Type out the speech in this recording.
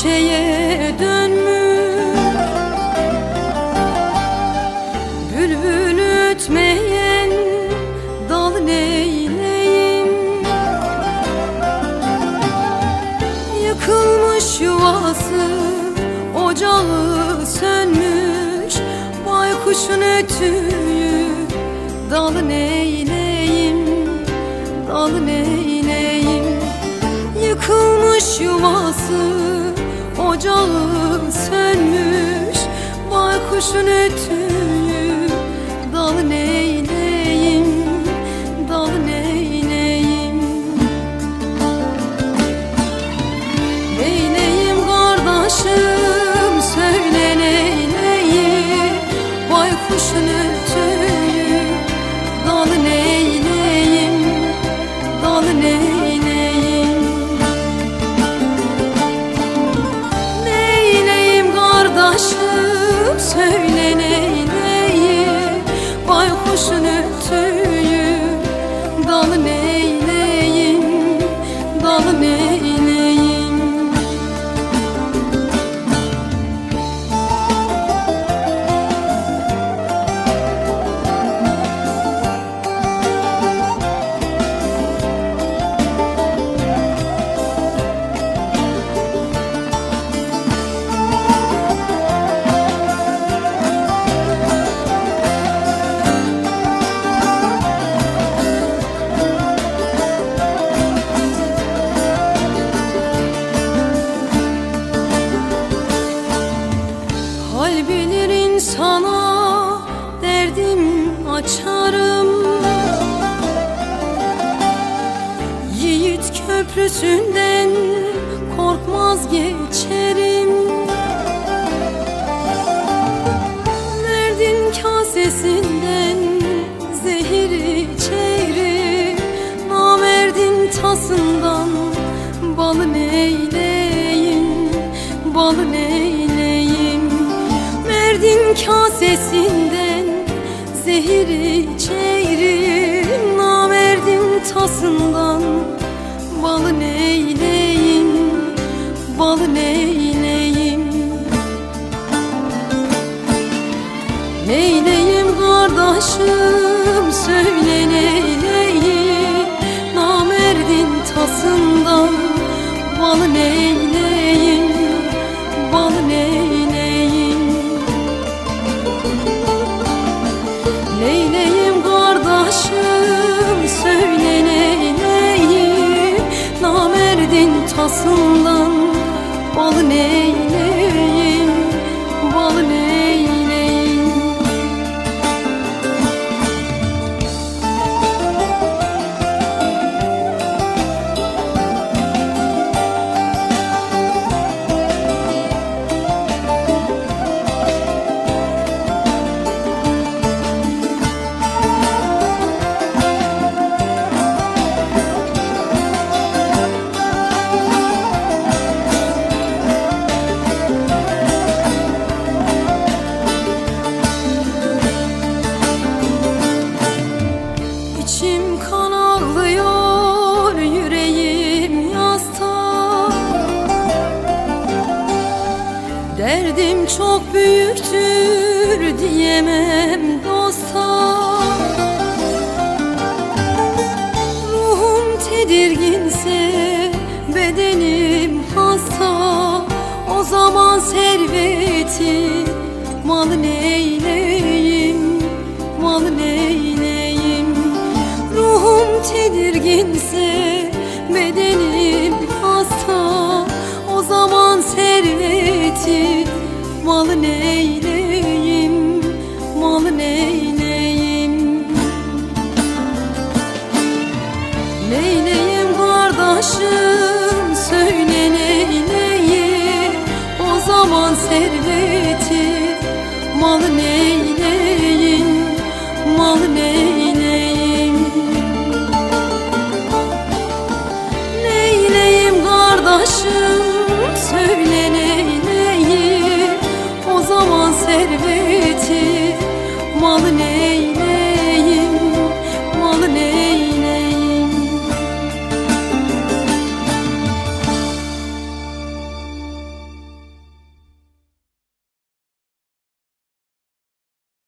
bahçeye dönmüş. Bülbül ötmeyen dal neyleyim? Yıkılmış yuvası ocağı sönmüş. Baykuşun ötüyü dal neyleyim? Dal neyleyim Yıkılmış yuvası Ocağı sönmüş köprüsünden korkmaz geçerim. Merdin kasesinden zehir içerim Namerdin tasından bal neyleyim Bal neyleyim. Merdin kasesinden zehir içerim Namerdin tasından Namerdin tasından bal Derdim çok büyüktür diyemem dosta. Ruhum tedirginse bedenim hasta. O zaman serveti mal neyleyim, mal neyleyim? Ruhum tedirginse Malın eyleyim, malın eyleyim Neyleyim kardeşim, söyle neyleyim? O zaman serveti malın eyleyim, malın eyleyim Neyleyim kardeşim, söyle